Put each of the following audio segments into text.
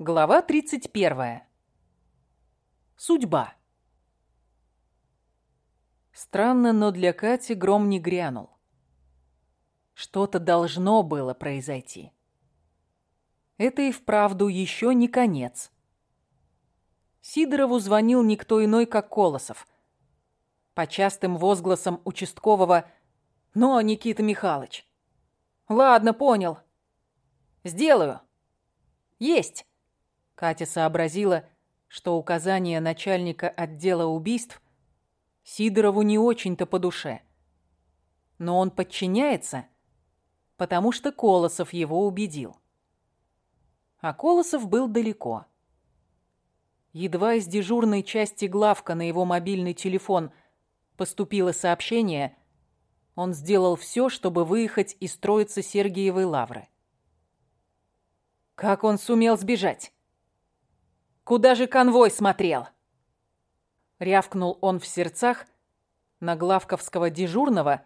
Глава 31. Судьба. Странно, но для Кати гром не грянул. Что-то должно было произойти. Это и вправду еще не конец. Сидорову звонил никто иной, как Колосов. По частым возгласам участкового «Но, Никита Михайлович!» «Ладно, понял. Сделаю. Есть!» Катя сообразила, что указание начальника отдела убийств Сидорову не очень-то по душе. Но он подчиняется, потому что Колосов его убедил. А Колосов был далеко. Едва из дежурной части главка на его мобильный телефон поступило сообщение, он сделал все, чтобы выехать из строицы Сергиевой лавры. Как он сумел сбежать? Куда же конвой смотрел?» Рявкнул он в сердцах на главковского дежурного,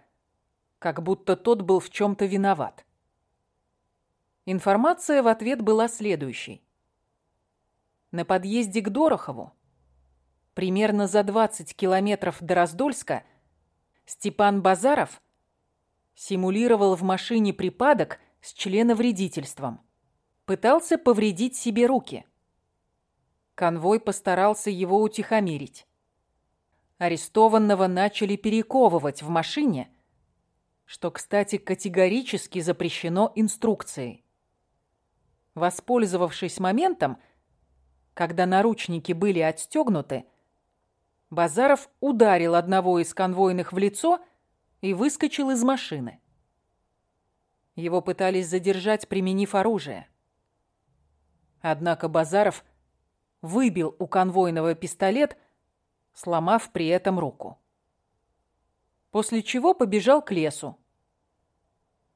как будто тот был в чем-то виноват. Информация в ответ была следующей. На подъезде к Дорохову, примерно за 20 километров до Раздольска, Степан Базаров симулировал в машине припадок с членовредительством. Пытался повредить себе руки – Конвой постарался его утихомирить. Арестованного начали перековывать в машине, что, кстати, категорически запрещено инструкцией. Воспользовавшись моментом, когда наручники были отстегнуты, Базаров ударил одного из конвойных в лицо и выскочил из машины. Его пытались задержать, применив оружие. Однако Базаров выбил у конвойного пистолет, сломав при этом руку. После чего побежал к лесу.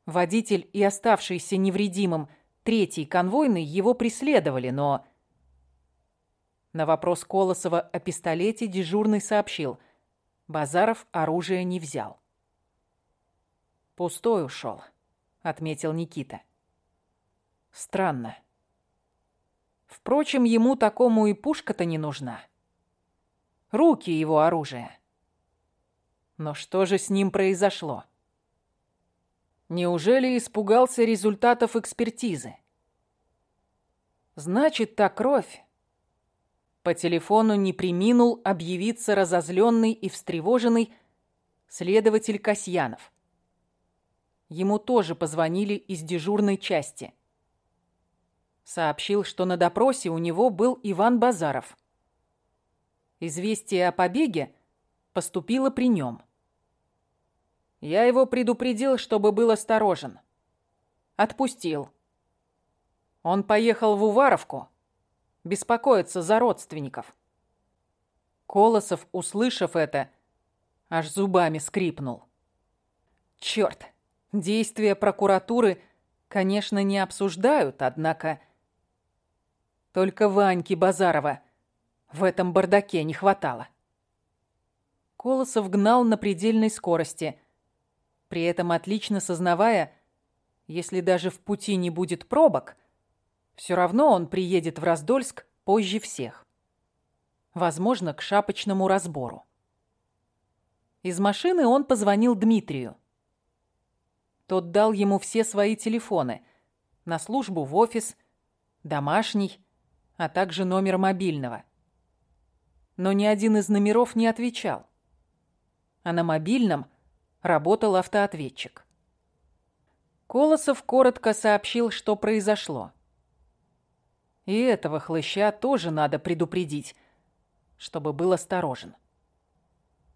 Водитель и оставшийся невредимым третий конвойный его преследовали, но... На вопрос Колосова о пистолете дежурный сообщил. Базаров оружие не взял. «Пустой ушел», — отметил Никита. «Странно. Впрочем, ему такому и пушка-то не нужна. Руки его оружие. Но что же с ним произошло? Неужели испугался результатов экспертизы? Значит, та кровь. По телефону не приминул объявиться разозленный и встревоженный следователь Касьянов. Ему тоже позвонили из дежурной части – сообщил, что на допросе у него был Иван Базаров. Известие о побеге поступило при нем. Я его предупредил, чтобы был осторожен. Отпустил. Он поехал в Уваровку, беспокоиться за родственников. Колосов, услышав это, аж зубами скрипнул. Черт, действия прокуратуры, конечно, не обсуждают, однако только Ваньки Базарова в этом бардаке не хватало. Колосов гнал на предельной скорости, при этом отлично сознавая, если даже в пути не будет пробок, все равно он приедет в Раздольск позже всех. Возможно, к шапочному разбору. Из машины он позвонил Дмитрию. Тот дал ему все свои телефоны на службу в офис, домашний, а также номер мобильного. Но ни один из номеров не отвечал. А на мобильном работал автоответчик. Колосов коротко сообщил, что произошло. И этого хлыща тоже надо предупредить, чтобы был осторожен.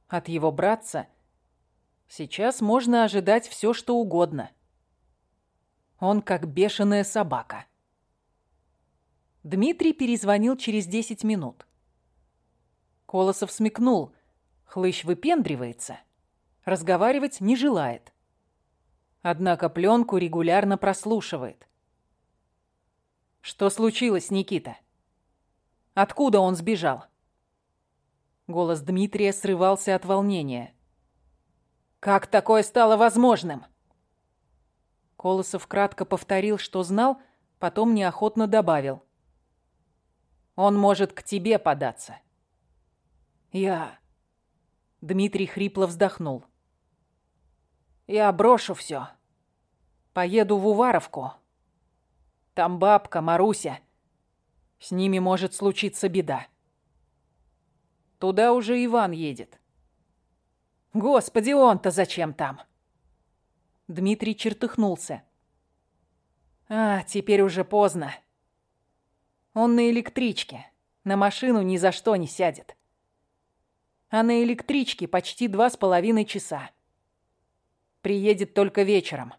От его братца сейчас можно ожидать все, что угодно. Он как бешеная собака. Дмитрий перезвонил через 10 минут. Колосов смекнул. Хлыщ выпендривается. Разговаривать не желает. Однако пленку регулярно прослушивает. «Что случилось, Никита? Откуда он сбежал?» Голос Дмитрия срывался от волнения. «Как такое стало возможным?» Колосов кратко повторил, что знал, потом неохотно добавил – Он может к тебе податься. Я... Дмитрий хрипло вздохнул. Я брошу все. Поеду в Уваровку. Там бабка, Маруся. С ними может случиться беда. Туда уже Иван едет. Господи, он-то зачем там? Дмитрий чертыхнулся. А, теперь уже поздно. Он на электричке. На машину ни за что не сядет. А на электричке почти два с половиной часа. Приедет только вечером.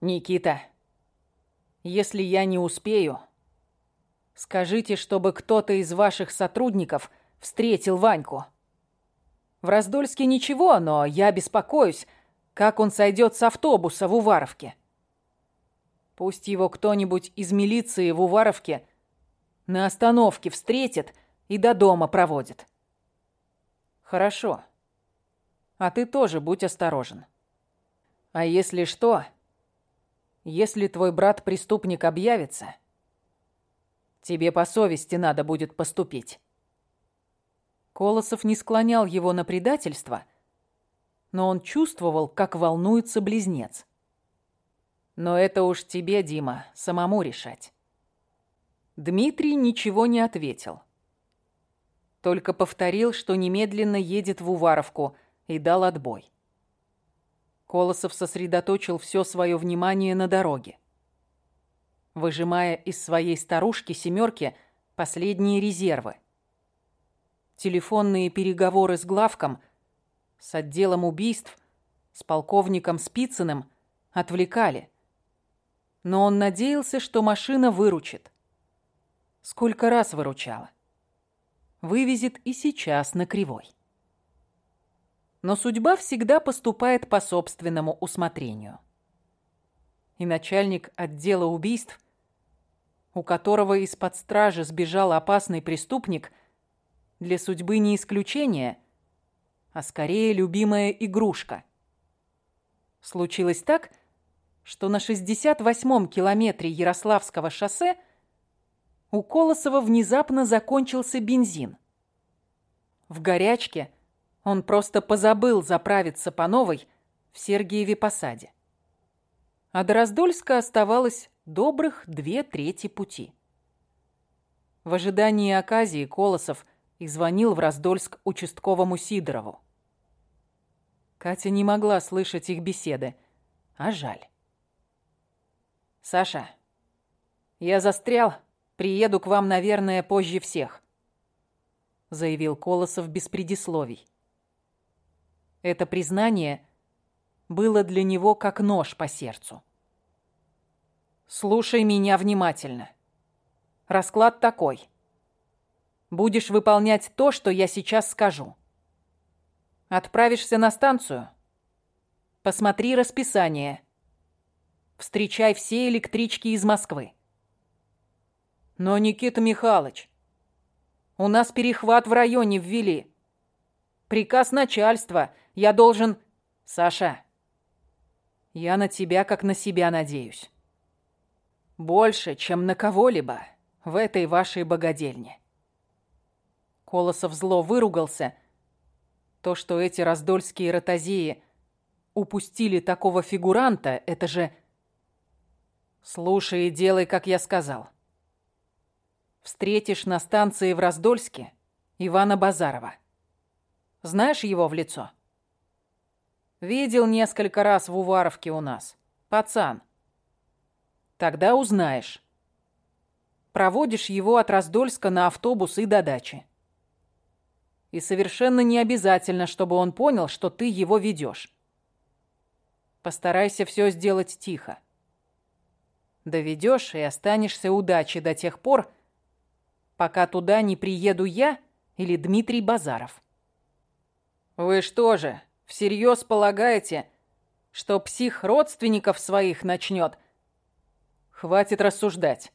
Никита, если я не успею, скажите, чтобы кто-то из ваших сотрудников встретил Ваньку. В Раздольске ничего, но я беспокоюсь, как он сойдет с автобуса в Уваровке. Пусть его кто-нибудь из милиции в Уваровке на остановке встретит и до дома проводит. Хорошо. А ты тоже будь осторожен. А если что, если твой брат-преступник объявится, тебе по совести надо будет поступить. Колосов не склонял его на предательство, но он чувствовал, как волнуется близнец. Но это уж тебе, Дима, самому решать. Дмитрий ничего не ответил. Только повторил, что немедленно едет в Уваровку, и дал отбой. Колосов сосредоточил все свое внимание на дороге. Выжимая из своей старушки семерки последние резервы. Телефонные переговоры с главком, с отделом убийств, с полковником Спицыным отвлекали. Но он надеялся, что машина выручит. Сколько раз выручала. Вывезет и сейчас на кривой. Но судьба всегда поступает по собственному усмотрению. И начальник отдела убийств, у которого из-под стражи сбежал опасный преступник, для судьбы не исключение, а скорее любимая игрушка. Случилось так, что на 68-м километре Ярославского шоссе у Колосова внезапно закончился бензин. В горячке – он просто позабыл заправиться по новой в Сергиеве Посаде. А до Раздольска оставалось добрых две трети пути. В ожидании оказии Колосов и звонил в Раздольск участковому Сидорову. Катя не могла слышать их беседы, а жаль. «Саша, я застрял, приеду к вам, наверное, позже всех», заявил Колосов без предисловий. Это признание было для него как нож по сердцу. «Слушай меня внимательно. Расклад такой. Будешь выполнять то, что я сейчас скажу. Отправишься на станцию. Посмотри расписание. Встречай все электрички из Москвы. Но, Никита Михайлович, у нас перехват в районе ввели. Приказ начальства — я должен... Саша, я на тебя как на себя надеюсь. Больше, чем на кого-либо в этой вашей богадельне. Колосов зло выругался. То, что эти раздольские ротозеи упустили такого фигуранта, это же... Слушай и делай, как я сказал. Встретишь на станции в Раздольске Ивана Базарова. Знаешь его в лицо? — Видел несколько раз в Уваровке у нас. Пацан. Тогда узнаешь. Проводишь его от Раздольска на автобус и до дачи. И совершенно не обязательно, чтобы он понял, что ты его ведешь. Постарайся все сделать тихо. Доведешь и останешься у дачи до тех пор, пока туда не приеду я или Дмитрий Базаров. Вы что же, Всерьез полагаете, что псих родственников своих начнет? Хватит рассуждать.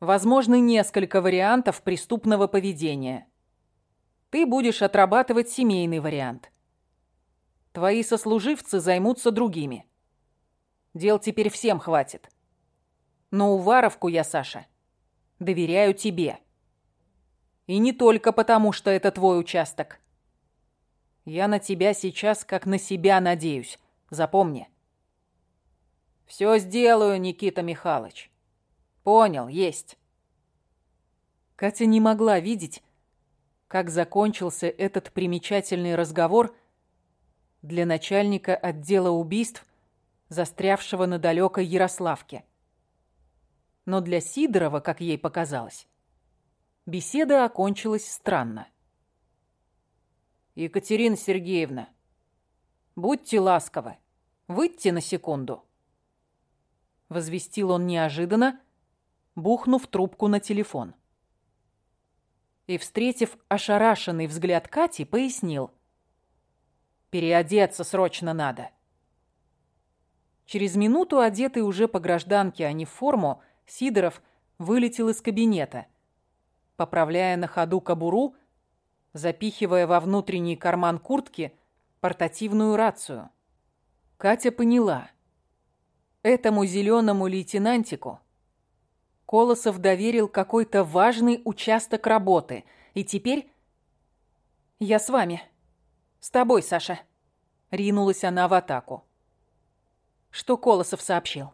Возможны несколько вариантов преступного поведения. Ты будешь отрабатывать семейный вариант. Твои сослуживцы займутся другими. Дел теперь всем хватит. Но Уваровку я, Саша, доверяю тебе. И не только потому, что это твой участок. Я на тебя сейчас как на себя надеюсь. Запомни. Все сделаю, Никита Михайлович. Понял, есть. Катя не могла видеть, как закончился этот примечательный разговор для начальника отдела убийств, застрявшего на далекой Ярославке. Но для Сидорова, как ей показалось, беседа окончилась странно. «Екатерина Сергеевна, будьте ласковы, выйдите на секунду», — возвестил он неожиданно, бухнув трубку на телефон. И, встретив ошарашенный взгляд Кати, пояснил. «Переодеться срочно надо». Через минуту, одетый уже по гражданке, а не в форму, Сидоров вылетел из кабинета, поправляя на ходу кобуру, запихивая во внутренний карман куртки портативную рацию. Катя поняла. Этому зеленому лейтенантику Колосов доверил какой-то важный участок работы, и теперь... «Я с вами. С тобой, Саша», — ринулась она в атаку. Что Колосов сообщил?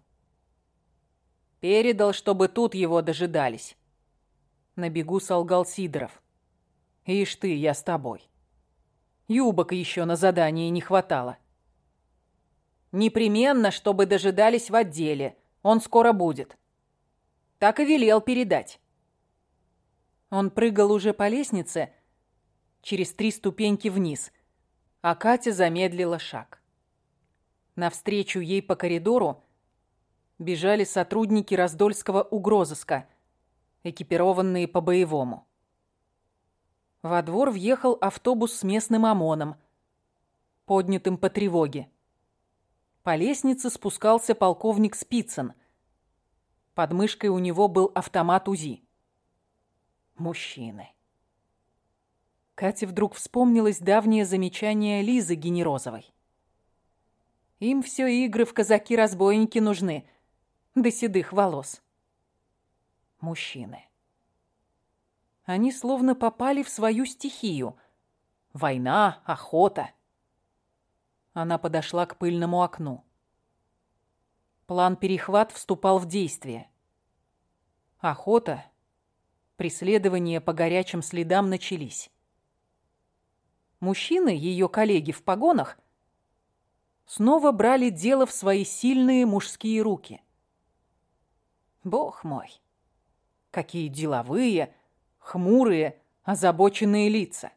Передал, чтобы тут его дожидались. На бегу солгал Сидоров. Ишь ты, я с тобой. Юбок еще на задании не хватало. Непременно, чтобы дожидались в отделе. Он скоро будет. Так и велел передать. Он прыгал уже по лестнице через три ступеньки вниз, а Катя замедлила шаг. Навстречу ей по коридору бежали сотрудники Раздольского угрозыска, экипированные по-боевому. Во двор въехал автобус с местным ОМОНом, поднятым по тревоге. По лестнице спускался полковник Спицын, под мышкой у него был автомат УЗИ. Мужчины. Кате вдруг вспомнилось давнее замечание Лизы Генерозовой. Им все игры в казаки-разбойники нужны, до седых волос. Мужчины. Они словно попали в свою стихию. Война, охота. Она подошла к пыльному окну. План перехват вступал в действие. Охота, преследование по горячим следам начались. Мужчины, ее коллеги в погонах, снова брали дело в свои сильные мужские руки. Бог мой, какие деловые, хмурые, озабоченные лица.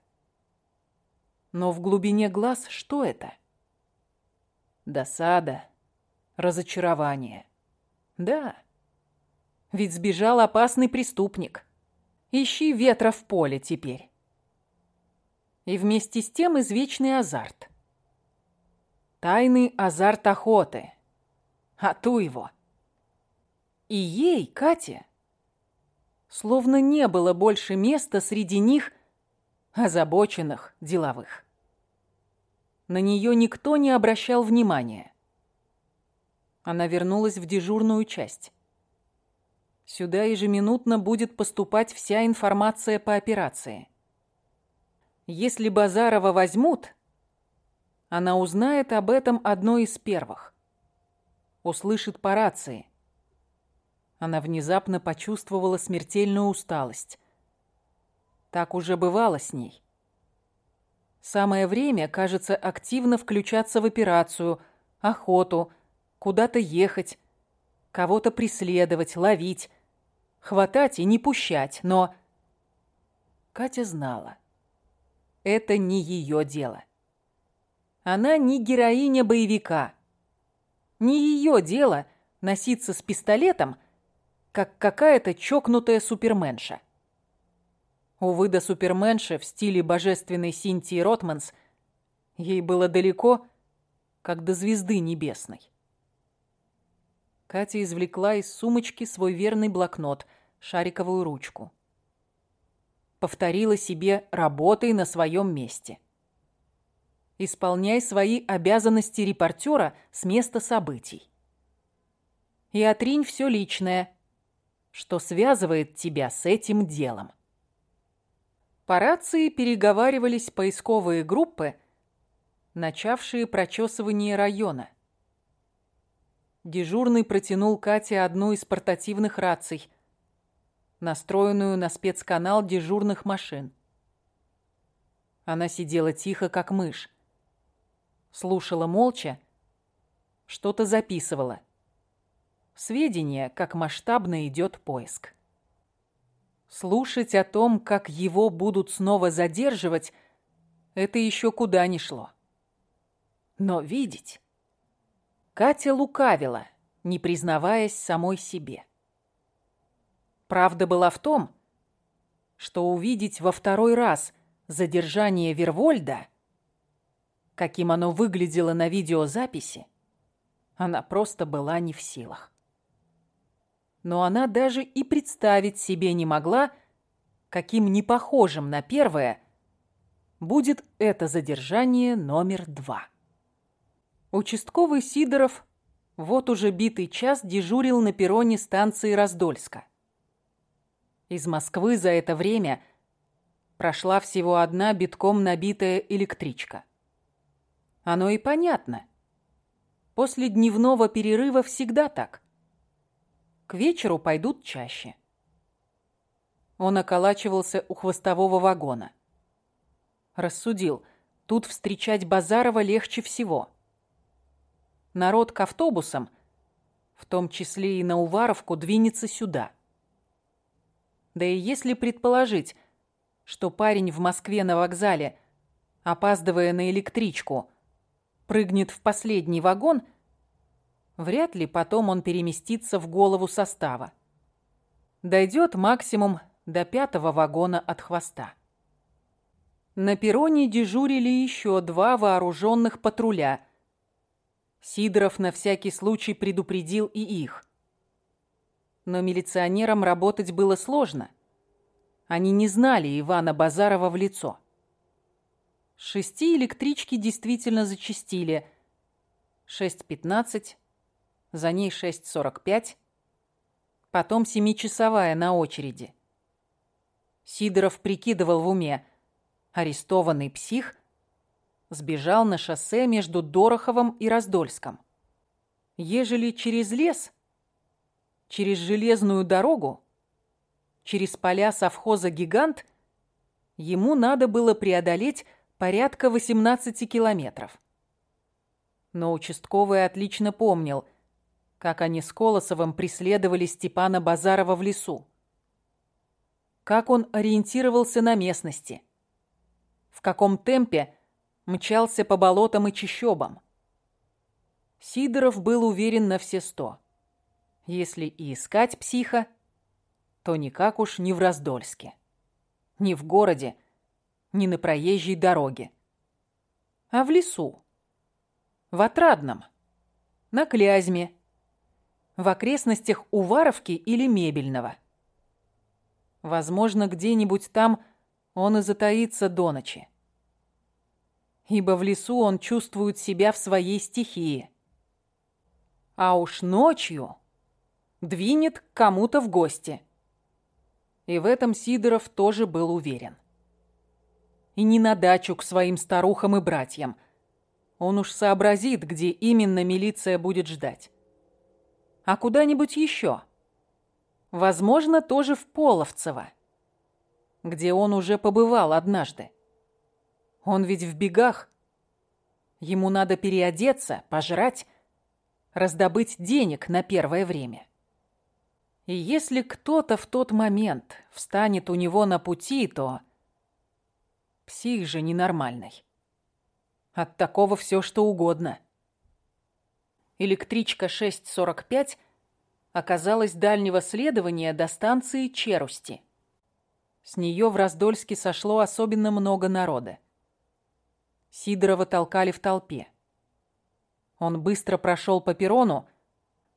Но в глубине глаз что это? Досада, разочарование. Да, ведь сбежал опасный преступник. Ищи ветра в поле теперь. И вместе с тем извечный азарт. Тайный азарт охоты. А ту его. И ей, Кате, словно не было больше места среди них, озабоченных, деловых. На нее никто не обращал внимания. Она вернулась в дежурную часть. Сюда ежеминутно будет поступать вся информация по операции. Если Базарова возьмут, она узнает об этом одной из первых. Услышит по рации. Она внезапно почувствовала смертельную усталость. Так уже бывало с ней. Самое время, кажется, активно включаться в операцию, охоту, куда-то ехать, кого-то преследовать, ловить, хватать и не пущать, но... Катя знала. Это не ее дело. Она не героиня боевика. Не ее дело носиться с пистолетом, как какая-то чокнутая суперменша. Увы, до суперменши в стиле божественной Синтии Ротманс ей было далеко, как до звезды небесной. Катя извлекла из сумочки свой верный блокнот, шариковую ручку. Повторила себе «работай на своем месте». Исполняй свои обязанности репортера с места событий. И отринь все личное. Что связывает тебя с этим делом. По рации переговаривались поисковые группы, начавшие прочесывание района. Дежурный протянул Кате одну из портативных раций, настроенную на спецканал дежурных машин. Она сидела тихо, как мышь. Слушала молча, что-то записывала. Сведения, как масштабно идет поиск. Слушать о том, как его будут снова задерживать, это еще куда ни шло. Но видеть... Катя лукавила, не признаваясь самой себе. Правда была в том, что увидеть во второй раз задержание Вервольда, каким оно выглядело на видеозаписи, она просто была не в силах. Но она даже и представить себе не могла, каким непохожим на первое будет это задержание номер два. Участковый Сидоров вот уже битый час дежурил на перроне станции Раздольска. Из Москвы за это время прошла всего одна битком набитая электричка. Оно и понятно. После дневного перерыва всегда так. К вечеру пойдут чаще. Он околачивался у хвостового вагона. Рассудил, тут встречать Базарова легче всего народ к автобусам, в том числе и на Уваровку, двинется сюда. Да и если предположить, что парень в Москве на вокзале, опаздывая на электричку, прыгнет в последний вагон, вряд ли потом он переместится в голову состава. Дойдет максимум до пятого вагона от хвоста. На перроне дежурили еще два вооруженных патруля – Сидоров на всякий случай предупредил и их. Но милиционерам работать было сложно. Они не знали Ивана Базарова в лицо. Шести электрички действительно зачастили. 6.15, за ней 6.45, потом семичасовая на очереди. Сидоров прикидывал в уме. Арестованный псих сбежал на шоссе между Дороховым и Раздольском. Ежели через лес, через железную дорогу, через поля совхоза «Гигант», ему надо было преодолеть порядка 18 километров. Но участковый отлично помнил, как они с Колосовым преследовали Степана Базарова в лесу. Как он ориентировался на местности. В каком темпе мчался по болотам и чащобам. Сидоров был уверен на все сто. Если и искать психа, то никак уж не в Раздольске. Не в городе, не на проезжей дороге. А в лесу. В Отрадном. На Клязьме. В окрестностях Уваровки или Мебельного. Возможно, где-нибудь там он и затаится до ночи ибо в лесу он чувствует себя в своей стихии. А уж ночью двинет к кому-то в гости. И в этом Сидоров тоже был уверен. И не на дачу к своим старухам и братьям. Он уж сообразит, где именно милиция будет ждать. А куда-нибудь еще. Возможно, тоже в Половцево, где он уже побывал однажды. Он ведь в бегах. Ему надо переодеться, пожрать, раздобыть денег на первое время. И если кто-то в тот момент встанет у него на пути, то... Псих же ненормальный. От такого все что угодно. Электричка 6.45 оказалась дальнего следования до станции Черусти. С нее в Раздольске сошло особенно много народа. Сидорова толкали в толпе. Он быстро прошел по перрону,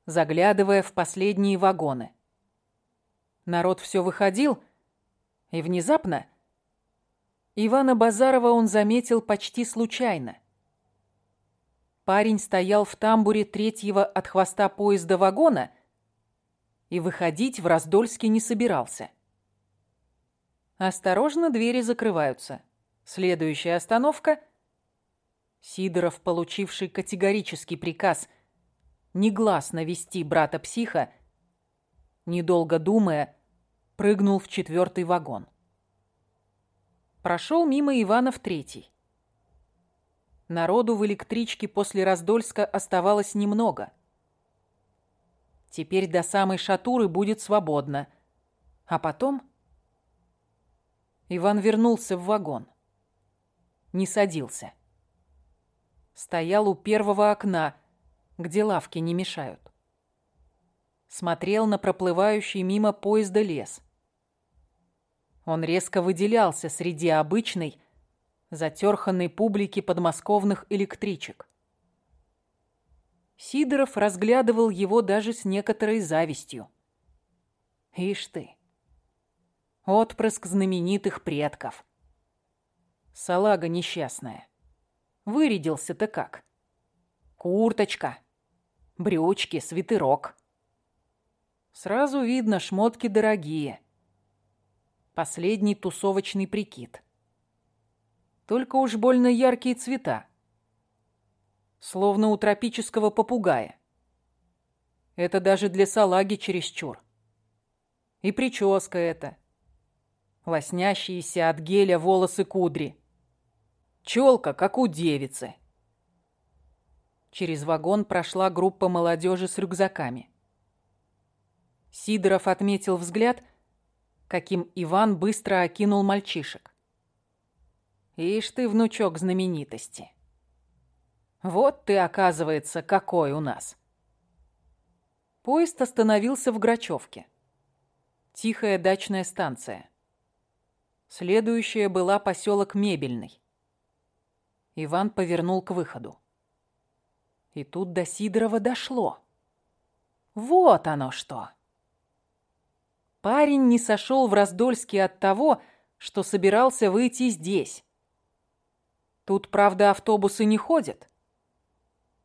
заглядывая в последние вагоны. Народ все выходил, и внезапно Ивана Базарова он заметил почти случайно. Парень стоял в тамбуре третьего от хвоста поезда вагона и выходить в Раздольске не собирался. Осторожно, двери закрываются. Следующая остановка — Сидоров, получивший категорический приказ негласно вести брата-психа, недолго думая, прыгнул в четвертый вагон. Прошел мимо Ивана в третий. Народу в электричке после Раздольска оставалось немного. Теперь до самой Шатуры будет свободно. А потом... Иван вернулся в вагон. Не садился. Стоял у первого окна, где лавки не мешают. Смотрел на проплывающий мимо поезда лес. Он резко выделялся среди обычной, затерханной публики подмосковных электричек. Сидоров разглядывал его даже с некоторой завистью. Ишь ты, отпрыск знаменитых предков. Салага несчастная. Вырядился-то как? Курточка, брючки, свитерок. Сразу видно, шмотки дорогие. Последний тусовочный прикид. Только уж больно яркие цвета. Словно у тропического попугая. Это даже для салаги чересчур. И прическа эта. Лоснящиеся от геля волосы кудри. Челка, как у девицы. Через вагон прошла группа молодежи с рюкзаками. Сидоров отметил взгляд, каким Иван быстро окинул мальчишек. Ишь ты, внучок знаменитости. Вот ты, оказывается, какой у нас. Поезд остановился в Грачевке. Тихая дачная станция. Следующая была поселок Мебельный. Иван повернул к выходу. И тут до Сидорова дошло. Вот оно что. Парень не сошел в Раздольске от того, что собирался выйти здесь. Тут, правда, автобусы не ходят.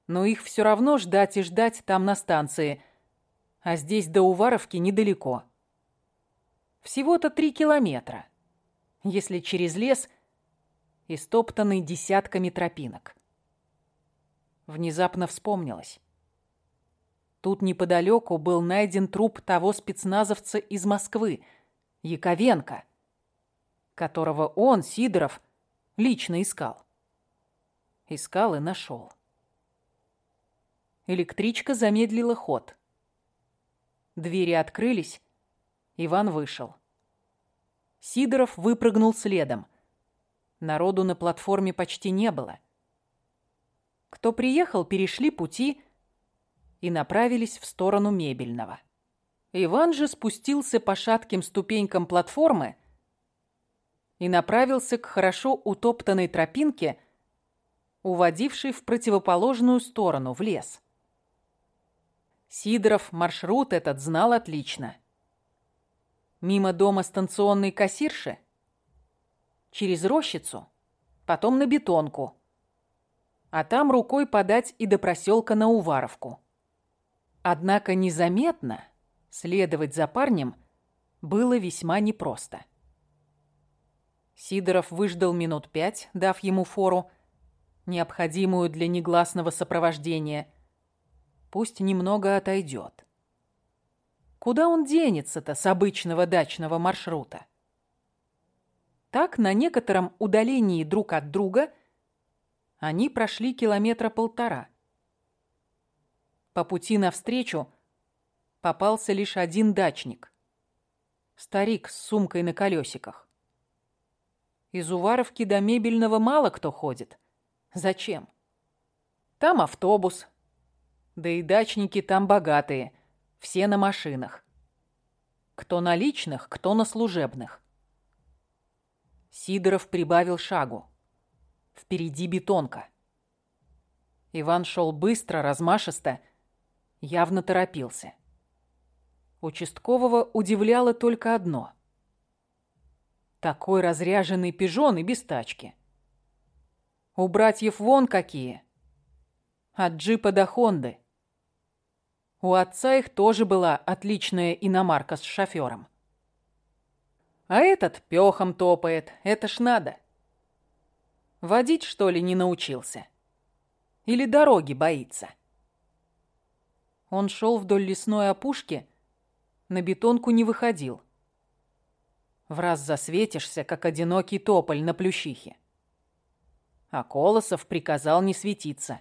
Но их все равно ждать и ждать там на станции. А здесь до Уваровки недалеко. Всего-то три километра. Если через лес, истоптанный десятками тропинок. Внезапно вспомнилось. Тут неподалеку был найден труп того спецназовца из Москвы, Яковенко, которого он, Сидоров, лично искал. Искал и нашел. Электричка замедлила ход. Двери открылись. Иван вышел. Сидоров выпрыгнул следом. Народу на платформе почти не было. Кто приехал, перешли пути и направились в сторону мебельного. Иван же спустился по шатким ступенькам платформы и направился к хорошо утоптанной тропинке, уводившей в противоположную сторону, в лес. Сидоров маршрут этот знал отлично. Мимо дома станционной кассирши, через рощицу, потом на бетонку, а там рукой подать и до проселка на Уваровку. Однако незаметно следовать за парнем было весьма непросто. Сидоров выждал минут пять, дав ему фору, необходимую для негласного сопровождения. Пусть немного отойдет. Куда он денется-то с обычного дачного маршрута? Так, на некотором удалении друг от друга, они прошли километра полтора. По пути навстречу попался лишь один дачник. Старик с сумкой на колесиках. Из Уваровки до Мебельного мало кто ходит. Зачем? Там автобус. Да и дачники там богатые. Все на машинах. Кто на личных, кто на служебных. Сидоров прибавил шагу. Впереди бетонка. Иван шел быстро, размашисто, явно торопился. Участкового удивляло только одно. Такой разряженный пижон и без тачки. У братьев вон какие. От джипа до Хонды. У отца их тоже была отличная иномарка с шофёром. А этот пёхом топает, это ж надо. Водить, что ли, не научился? Или дороги боится? Он шел вдоль лесной опушки, на бетонку не выходил. В раз засветишься, как одинокий тополь на плющихе. А Колосов приказал не светиться.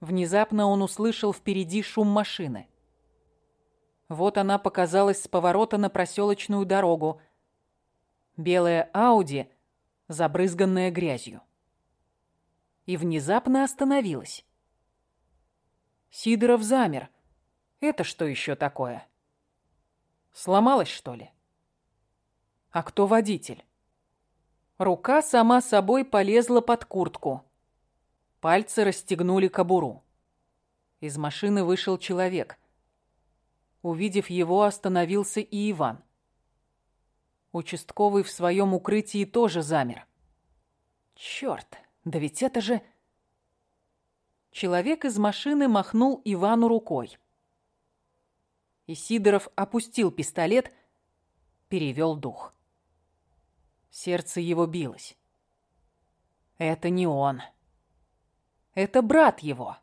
Внезапно он услышал впереди шум машины. Вот она показалась с поворота на проселочную дорогу. Белая Ауди, забрызганная грязью. И внезапно остановилась. Сидоров замер. Это что еще такое? Сломалась, что ли? А кто водитель? Рука сама собой полезла под куртку. Пальцы расстегнули кобуру. Из машины вышел человек. Увидев его, остановился и Иван. Участковый в своем укрытии тоже замер. Черт, да ведь это же... Человек из машины махнул Ивану рукой. И Сидоров опустил пистолет, перевел дух. Сердце его билось. Это не он. Это брат его.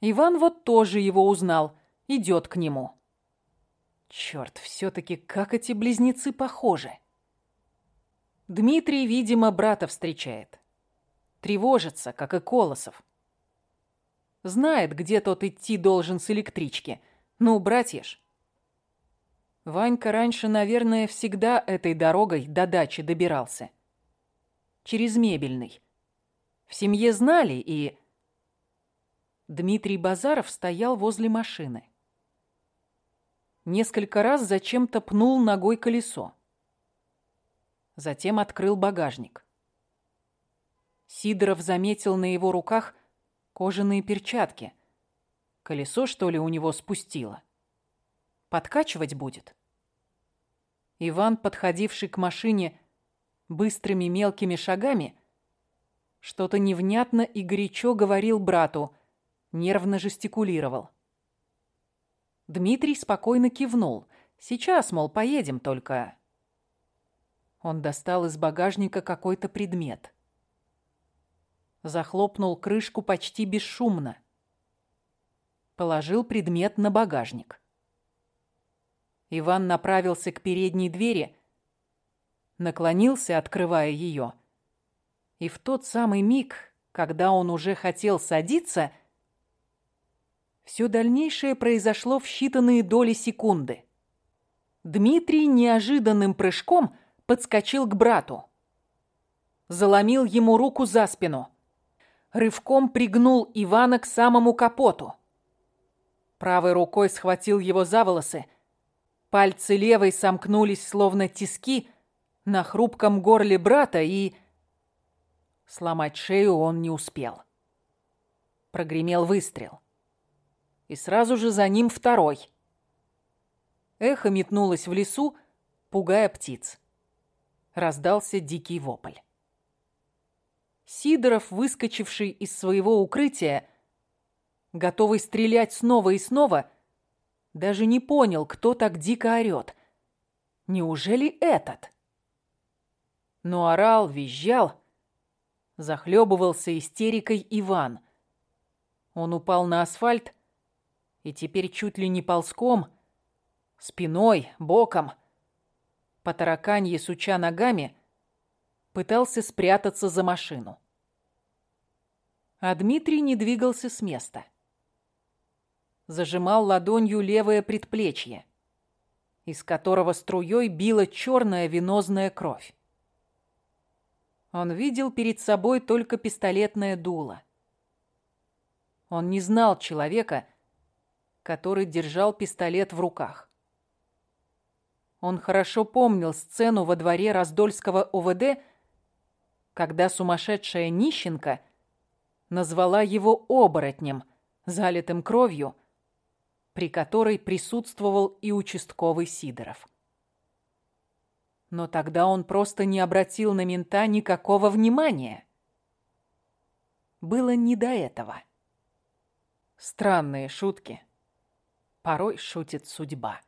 Иван вот тоже его узнал, идет к нему. Черт, все-таки как эти близнецы похожи. Дмитрий, видимо, брата встречает. Тревожится, как и Колосов. Знает, где тот идти должен с электрички. Ну, братья ж. Ванька раньше, наверное, всегда этой дорогой до дачи добирался. Через мебельный. В семье знали и... Дмитрий Базаров стоял возле машины. Несколько раз зачем-то пнул ногой колесо. Затем открыл багажник. Сидоров заметил на его руках кожаные перчатки. Колесо, что ли, у него спустило? Подкачивать будет? Иван, подходивший к машине быстрыми мелкими шагами, что-то невнятно и горячо говорил брату, нервно жестикулировал. Дмитрий спокойно кивнул. «Сейчас, мол, поедем только...» Он достал из багажника какой-то предмет захлопнул крышку почти бесшумно. Положил предмет на багажник. Иван направился к передней двери, наклонился, открывая ее. И в тот самый миг, когда он уже хотел садиться, все дальнейшее произошло в считанные доли секунды. Дмитрий неожиданным прыжком подскочил к брату. Заломил ему руку за спину – рывком пригнул Ивана к самому капоту. Правой рукой схватил его за волосы. Пальцы левой сомкнулись, словно тиски, на хрупком горле брата и... Сломать шею он не успел. Прогремел выстрел. И сразу же за ним второй. Эхо метнулось в лесу, пугая птиц. Раздался дикий вопль. Сидоров, выскочивший из своего укрытия, готовый стрелять снова и снова, даже не понял, кто так дико орёт. Неужели этот? Но орал, визжал, захлебывался истерикой Иван. Он упал на асфальт и теперь чуть ли не ползком, спиной, боком, по тараканье суча ногами, пытался спрятаться за машину. А Дмитрий не двигался с места. Зажимал ладонью левое предплечье, из которого струей била черная венозная кровь. Он видел перед собой только пистолетное дуло. Он не знал человека, который держал пистолет в руках. Он хорошо помнил сцену во дворе Раздольского ОВД, когда сумасшедшая нищенка назвала его оборотнем, залитым кровью, при которой присутствовал и участковый Сидоров. Но тогда он просто не обратил на мента никакого внимания. Было не до этого. Странные шутки. Порой шутит судьба.